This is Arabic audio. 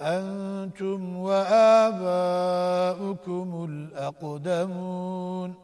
أنتم وآباؤكم الأقدمون.